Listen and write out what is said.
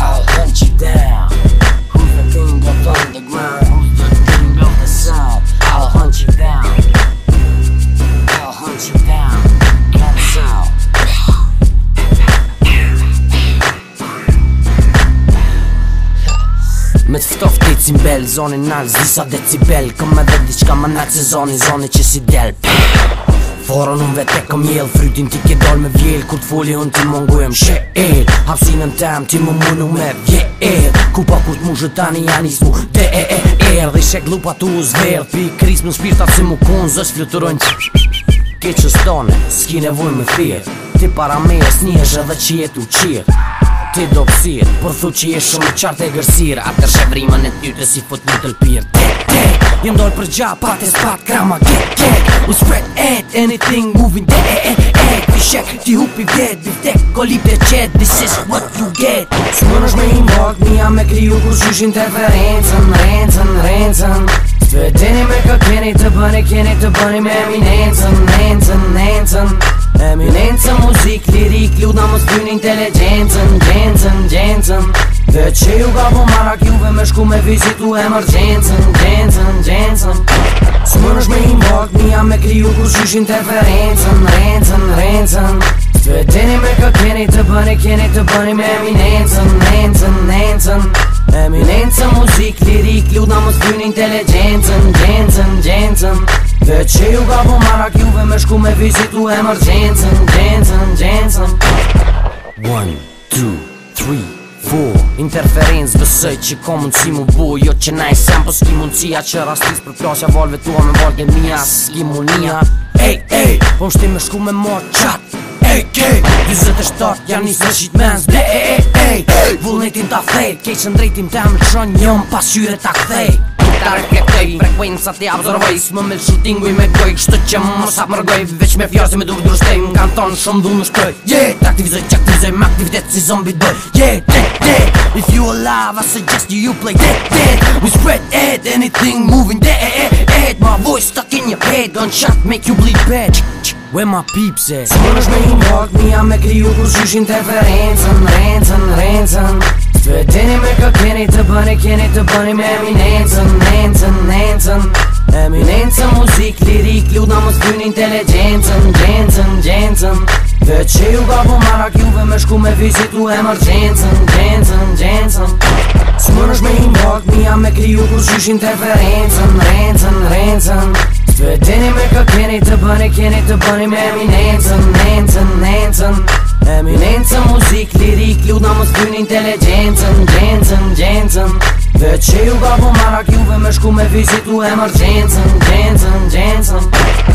I'll hunt you down Who's the king of underground? Who's the king of the sound? I'll hunt you down I'll hunt you down Cat sound Me të ftof ti cimbel, zonin nalë, zisa decibel Këm me dhe diqka më nalë se zonin, zonin që si del Pfff Forën unë vetë e këm jelë Frytin ti ke dalë me vjelë Kur të foli unë ti më Shë e lë Hapsinë në ti më mënu me vje e Ku pa po ku të mu zhë i Dhe e e e lë Dhe shek lupa tu u zverë Pi kris më shpirta si mu kunë Zës flëturojnë që Ke që stone, s'ki nevoj me fjetë Ti para me e s'nje zhë dhe qjetë u do psir Por thu që je shumë qartë e gërsir Atër shë vrima në ty të si fut një të lpir Tek, tek, jem dojnë për gja Pat e spat krama, kek, kek U spread at anything moving Tek, tek, tek, ti shek, ti hupi vjet Di tek, kolip dhe qet, this is what you get Shumë në shme i mbog, nija me kriju Kur shush interferencën, rencën, rencën Të e dini me ka keni të bëni, keni të bëni me eminencën, nencën, nencën Eminencën, muzik, lirik, ljudna më s'pyn inteligencën, Dhe që ju ka po marak juve me shku me vizitu e mërë Gjensën, gjensën, Së mërë është me i mërët mija me kriju ku qyshin të fërë Rencën, rencën, rencën Të e teni me ka keni të bëni, keni të bëni me eminencën, rencën, rencën Eminencën, muzik, lirik, ljuda më të inteligencën, gjensën, gjensën Dhe që ju ka po marak juve me shku me vizitu e mërë Gjensën, gjensën, One, two, three fu Interferenc vësëj që ka mundësi mu bu Jo që na i sem po s'ki mundësia që rastis për plasja valve tua me valge mija S'ki mundia Ej, ej, po m'shti me shku me mo qat Ej, kej, 27 janë njës shqit mens Be, ej, ej, ej, vullnetim ta fejt Kej që ndrejtim të amë qënë njëm pas qyre ta kthejt pojnë sa ti absorvoj S'më me shootingu i me goj Kështë që më sa më rëgoj Veq me fjarë si me duke drushtej Më kanë tonë shumë dhu më shkoj Yeah! T'aktivizoj, t'aktivizoj Më aktivitet si zombi doj Yeah! Yeah! Yeah! If you alive, I suggest you, play Dead! Dead! We spread it Anything moving dead! Dead! My voice stuck in your head Don't shot make you bleed bad Where my peeps at? Së më nësh me humbok, mi me kriju kur shush interferencën, rencën, Të vetini Kynë inteligencën, gjencën, gjencën Dhe që ju ka po marak juve me shku me vizitu e mërë gjencën, gjencën, Së mërë është me i mbot, mi jam me kriju ku qysh interferencën, rencën, rencën Dhe deni me ka keni të bëni, keni të bëni me eminencën, nencën, nencën Eminencën, muzik, lirik, ljuda më s'kynë inteligencën, gjencën, gjencën Dhe që ju ka po marak juve me shku me vizitu e gjencën, gjencën, gjencën